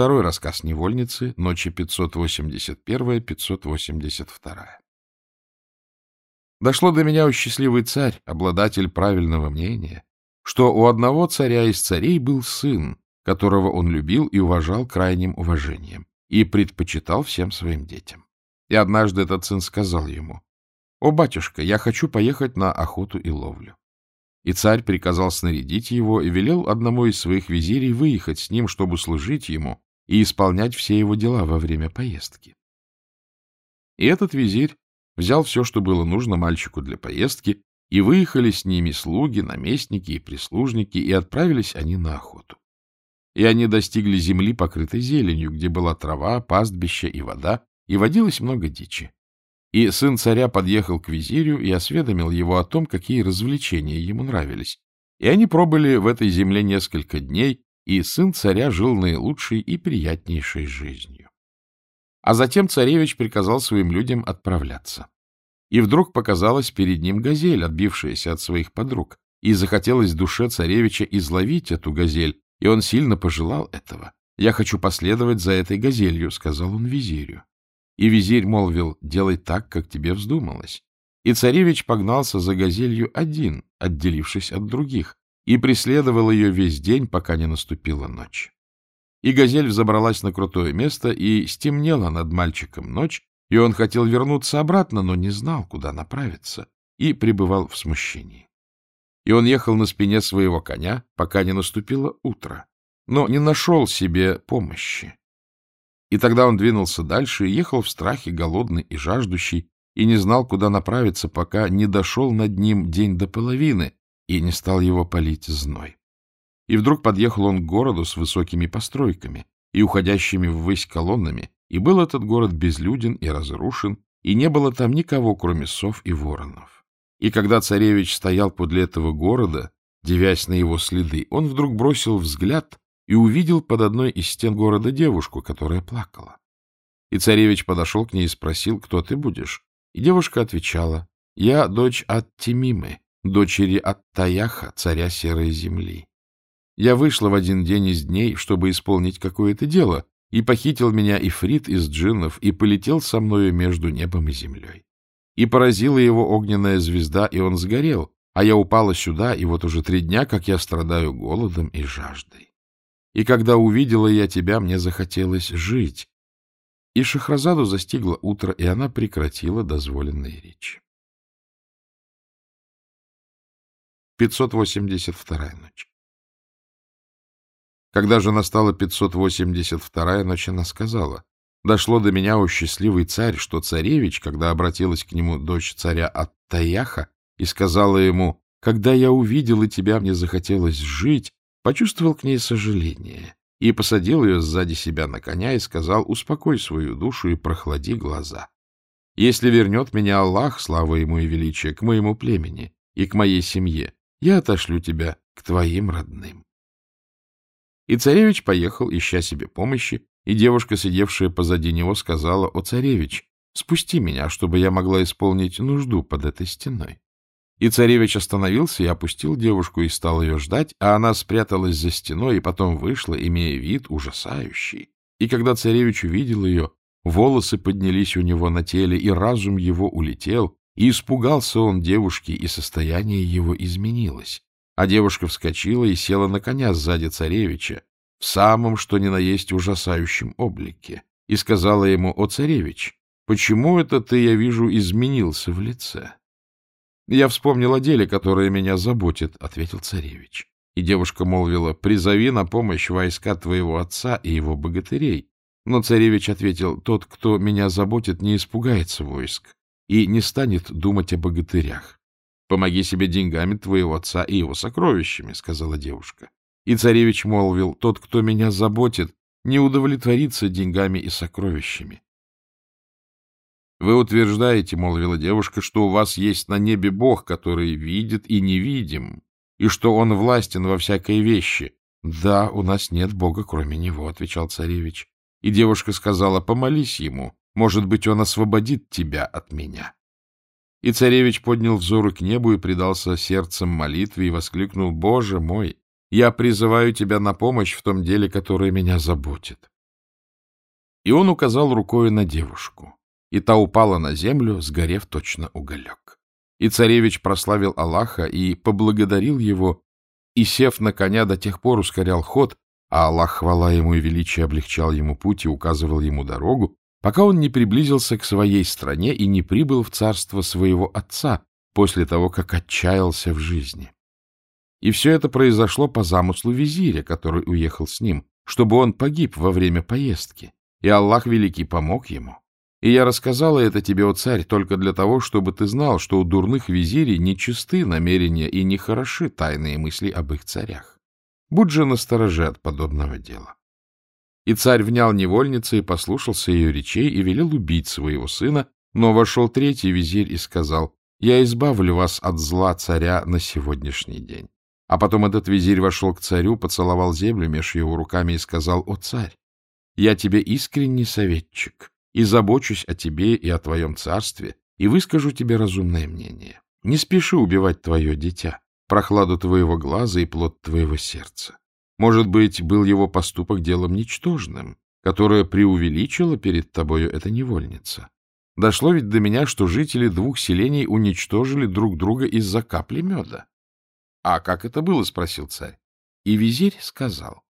Второй рассказ невольницы, ночи 581-582. Дошло до меня, у счастливый царь, обладатель правильного мнения, что у одного царя из царей был сын, которого он любил и уважал крайним уважением, и предпочитал всем своим детям. И однажды этот сын сказал ему, «О, батюшка, я хочу поехать на охоту и ловлю». И царь приказал снарядить его и велел одному из своих визирей выехать с ним, чтобы служить ему и исполнять все его дела во время поездки. И этот визирь взял все, что было нужно мальчику для поездки, и выехали с ними слуги, наместники и прислужники, и отправились они на охоту. И они достигли земли, покрытой зеленью, где была трава, пастбище и вода, и водилось много дичи. И сын царя подъехал к визирю и осведомил его о том, какие развлечения ему нравились. И они пробыли в этой земле несколько дней, и сын царя жил наилучшей и приятнейшей жизнью. А затем царевич приказал своим людям отправляться. И вдруг показалась перед ним газель, отбившаяся от своих подруг, и захотелось душе царевича изловить эту газель, и он сильно пожелал этого. «Я хочу последовать за этой газелью», — сказал он визирю. И визирь молвил, делай так, как тебе вздумалось. И царевич погнался за газелью один, отделившись от других, и преследовал ее весь день, пока не наступила ночь. И газель взобралась на крутое место, и стемнела над мальчиком ночь, и он хотел вернуться обратно, но не знал, куда направиться, и пребывал в смущении. И он ехал на спине своего коня, пока не наступило утро, но не нашел себе помощи. И тогда он двинулся дальше и ехал в страхе, голодный и жаждущий, и не знал, куда направиться, пока не дошел над ним день до половины и не стал его палить зной. И вдруг подъехал он к городу с высокими постройками и уходящими ввысь колоннами, и был этот город безлюден и разрушен, и не было там никого, кроме сов и воронов. И когда царевич стоял подле этого города, девясь на его следы, он вдруг бросил взгляд и увидел под одной из стен города девушку, которая плакала. И царевич подошел к ней и спросил, кто ты будешь? И девушка отвечала, я дочь от Тимимы, дочери от Таяха, царя Серой Земли. Я вышла в один день из дней, чтобы исполнить какое-то дело, и похитил меня Ифрит из джиннов и полетел со мною между небом и землей. И поразила его огненная звезда, и он сгорел, а я упала сюда, и вот уже три дня, как я страдаю голодом и жаждой. И когда увидела я тебя, мне захотелось жить. И Шахразаду застигло утро, и она прекратила дозволенные речи. 582-я ночь Когда же настала 582-я ночь, она сказала, «Дошло до меня, о счастливый царь, что царевич, когда обратилась к нему дочь царя Аттаяха и сказала ему, «Когда я увидела тебя, мне захотелось жить, почувствовал к ней сожаление и посадил ее сзади себя на коня и сказал, успокой свою душу и прохлади глаза. Если вернет меня Аллах, слава ему и величие, к моему племени и к моей семье, я отошлю тебя к твоим родным. И царевич поехал, ища себе помощи, и девушка, сидевшая позади него, сказала, «О, царевич, спусти меня, чтобы я могла исполнить нужду под этой стеной». И царевич остановился и опустил девушку и стал ее ждать, а она спряталась за стеной и потом вышла, имея вид ужасающий. И когда царевич увидел ее, волосы поднялись у него на теле, и разум его улетел, и испугался он девушки, и состояние его изменилось. А девушка вскочила и села на коня сзади царевича, в самом, что ни на есть, ужасающем облике, и сказала ему, «О, царевич, почему это ты, я вижу, изменился в лице?» Я вспомнил о деле, которое меня заботит, — ответил царевич. И девушка молвила, — призови на помощь войска твоего отца и его богатырей. Но царевич ответил, — тот, кто меня заботит, не испугается войск и не станет думать о богатырях. — Помоги себе деньгами твоего отца и его сокровищами, — сказала девушка. И царевич молвил, — тот, кто меня заботит, не удовлетворится деньгами и сокровищами. Вы утверждаете, — молвила девушка, — что у вас есть на небе Бог, который видит и невидим, и что он властен во всякой вещи. — Да, у нас нет Бога, кроме него, — отвечал царевич. И девушка сказала, — помолись ему, может быть, он освободит тебя от меня. И царевич поднял взоры к небу и предался сердцем молитве и воскликнул, — Боже мой, я призываю тебя на помощь в том деле, которое меня заботит. И он указал рукой на девушку, и та упала на землю, сгорев точно уголек. И царевич прославил Аллаха и поблагодарил его, и, сев на коня, до тех пор ускорял ход, а Аллах, хвала ему и величие, облегчал ему путь и указывал ему дорогу, пока он не приблизился к своей стране и не прибыл в царство своего отца после того, как отчаялся в жизни. И все это произошло по замыслу визиря, который уехал с ним, чтобы он погиб во время поездки, и Аллах Великий помог ему. И я рассказала это тебе, о царь, только для того, чтобы ты знал, что у дурных визирей нечисты намерения и нехороши тайные мысли об их царях. Будь же настороже от подобного дела. И царь внял невольнице и послушался ее речей и велел убить своего сына, но вошел третий визирь и сказал, «Я избавлю вас от зла царя на сегодняшний день». А потом этот визирь вошел к царю, поцеловал землю меж его руками и сказал, «О, царь, я тебе искренний советчик, и забочусь о тебе и о твоем царстве, и выскажу тебе разумное мнение. Не спеши убивать твое дитя, прохладу твоего глаза и плод твоего сердца. Может быть, был его поступок делом ничтожным, которое преувеличило перед тобою эта невольница. Дошло ведь до меня, что жители двух селений уничтожили друг друга из-за капли меда. — А как это было? — спросил царь. И визирь сказал.